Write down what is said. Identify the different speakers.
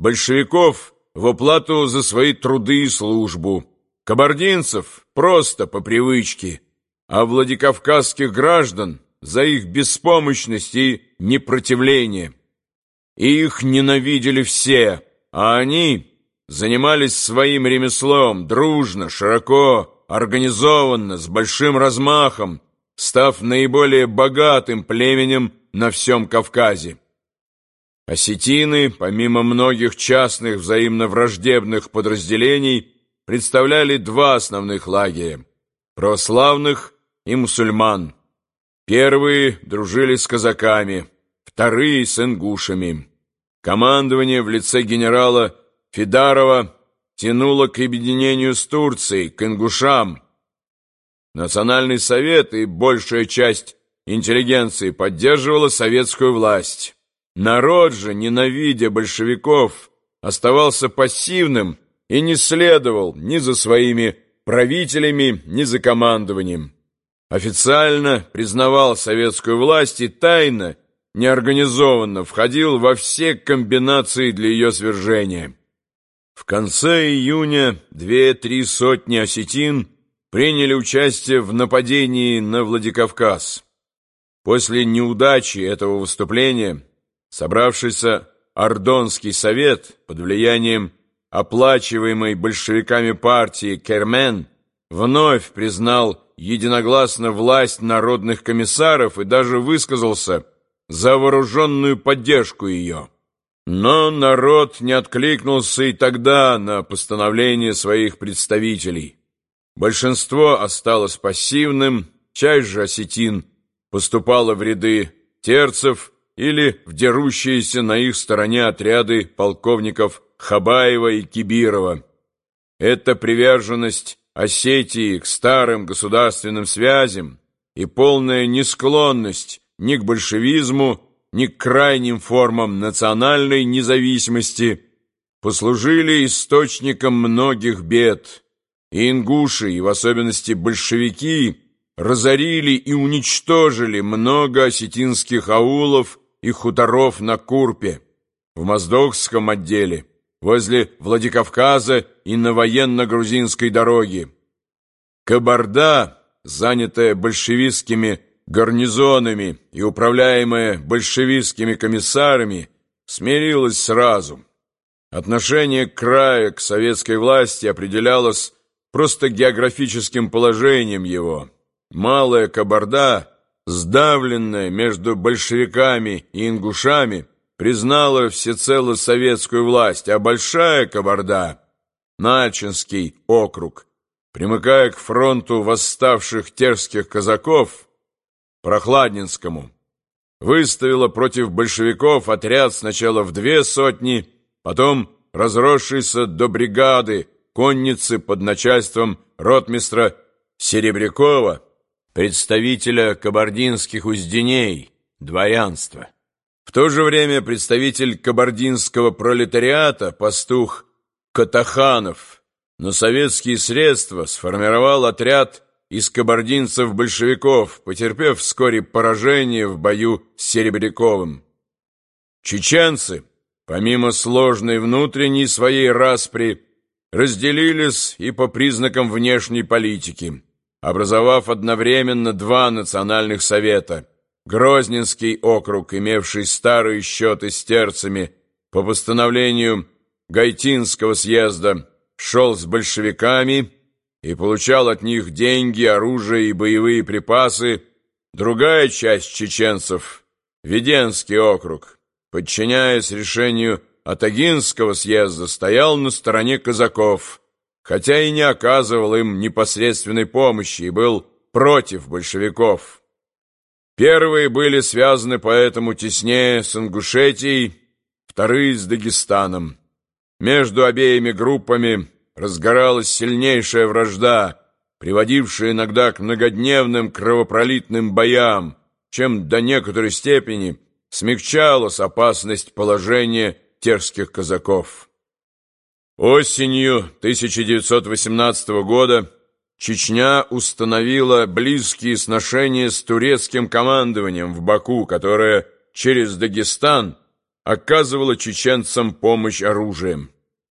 Speaker 1: большевиков в оплату за свои труды и службу, кабардинцев просто по привычке, а владикавказских граждан за их беспомощность и непротивление. Их ненавидели все, а они занимались своим ремеслом дружно, широко, организованно, с большим размахом, став наиболее богатым племенем на всем Кавказе. Осетины, помимо многих частных взаимно враждебных подразделений, представляли два основных лагеря – православных и мусульман. Первые дружили с казаками, вторые – с ингушами. Командование в лице генерала Фидарова тянуло к объединению с Турцией, к ингушам. Национальный совет и большая часть интеллигенции поддерживала советскую власть. Народ же, ненавидя большевиков, оставался пассивным и не следовал ни за своими правителями, ни за командованием. Официально признавал советскую власть и тайно, неорганизованно входил во все комбинации для ее свержения. В конце июня две-три сотни осетин приняли участие в нападении на Владикавказ. После неудачи этого выступления собравшийся Ордонский совет под влиянием оплачиваемой большевиками партии Кермен вновь признал единогласно власть народных комиссаров и даже высказался за вооруженную поддержку ее. Но народ не откликнулся и тогда на постановление своих представителей. Большинство осталось пассивным, часть же осетин поступала в ряды терцев или в дерущиеся на их стороне отряды полковников Хабаева и Кибирова. Эта приверженность Осетии к старым государственным связям и полная несклонность ни к большевизму, ни к крайним формам национальной независимости послужили источником многих бед. И ингуши, и в особенности большевики, разорили и уничтожили много осетинских аулов и хуторов на Курпе, в Моздокском отделе, возле Владикавказа и на военно-грузинской дороге. Кабарда, занятая большевистскими гарнизонами и управляемая большевистскими комиссарами, смирилась сразу. Отношение края к советской власти определялось просто географическим положением его. Малая Кабарда, сдавленная между большевиками и ингушами, признала всецело советскую власть, а Большая Кабарда, Начинский округ, примыкая к фронту восставших терских казаков, Прохладнинскому, выставила против большевиков отряд сначала в две сотни, потом разросшийся до бригады конницы под начальством ротмистра Серебрякова, представителя кабардинских узденей, дворянства. В то же время представитель кабардинского пролетариата, пастух Катаханов, на советские средства сформировал отряд из кабардинцев-большевиков, потерпев вскоре поражение в бою с Серебряковым. Чеченцы, помимо сложной внутренней своей распри, разделились и по признакам внешней политики образовав одновременно два национальных совета. Грозненский округ, имевший старые счеты с терцами, по постановлению Гайтинского съезда, шел с большевиками и получал от них деньги, оружие и боевые припасы. Другая часть чеченцев, Веденский округ, подчиняясь решению Атагинского съезда, стоял на стороне казаков – хотя и не оказывал им непосредственной помощи и был против большевиков. Первые были связаны поэтому теснее с Ингушетией, вторые с Дагестаном. Между обеими группами разгоралась сильнейшая вражда, приводившая иногда к многодневным кровопролитным боям, чем до некоторой степени смягчалась опасность положения терских казаков. Осенью 1918 года Чечня установила близкие сношения с турецким командованием в Баку, которое через Дагестан оказывала чеченцам помощь оружием.